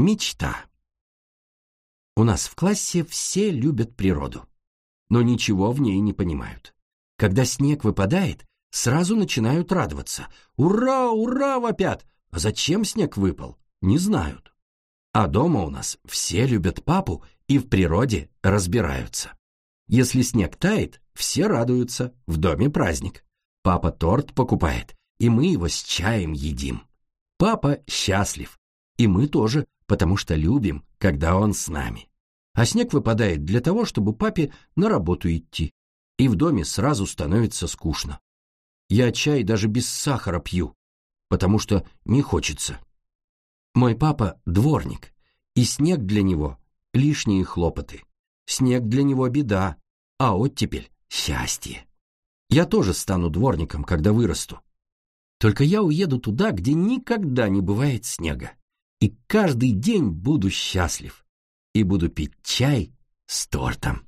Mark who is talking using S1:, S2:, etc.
S1: Мечта. У нас в классе все любят природу, но ничего в ней не понимают. Когда снег выпадает, сразу начинают радоваться. «Ура, ура!» вопят. А зачем снег выпал? Не знают. А дома у нас все любят папу и в природе разбираются. Если снег тает, все радуются, в доме праздник. Папа торт покупает, и мы его с чаем едим. Папа счастлив, и мы тоже, потому что любим, когда он с нами. А снег выпадает для того, чтобы папе на работу идти. И в доме сразу становится скучно. Я чай даже без сахара пью, потому что не хочется. Мой папа дворник, и снег для него — лишние хлопоты. Снег для него беда, а оттепель — счастье. Я тоже стану дворником, когда вырасту. Только я уеду туда, где никогда не бывает снега. И каждый день буду счастлив. И буду пить чай с тортом.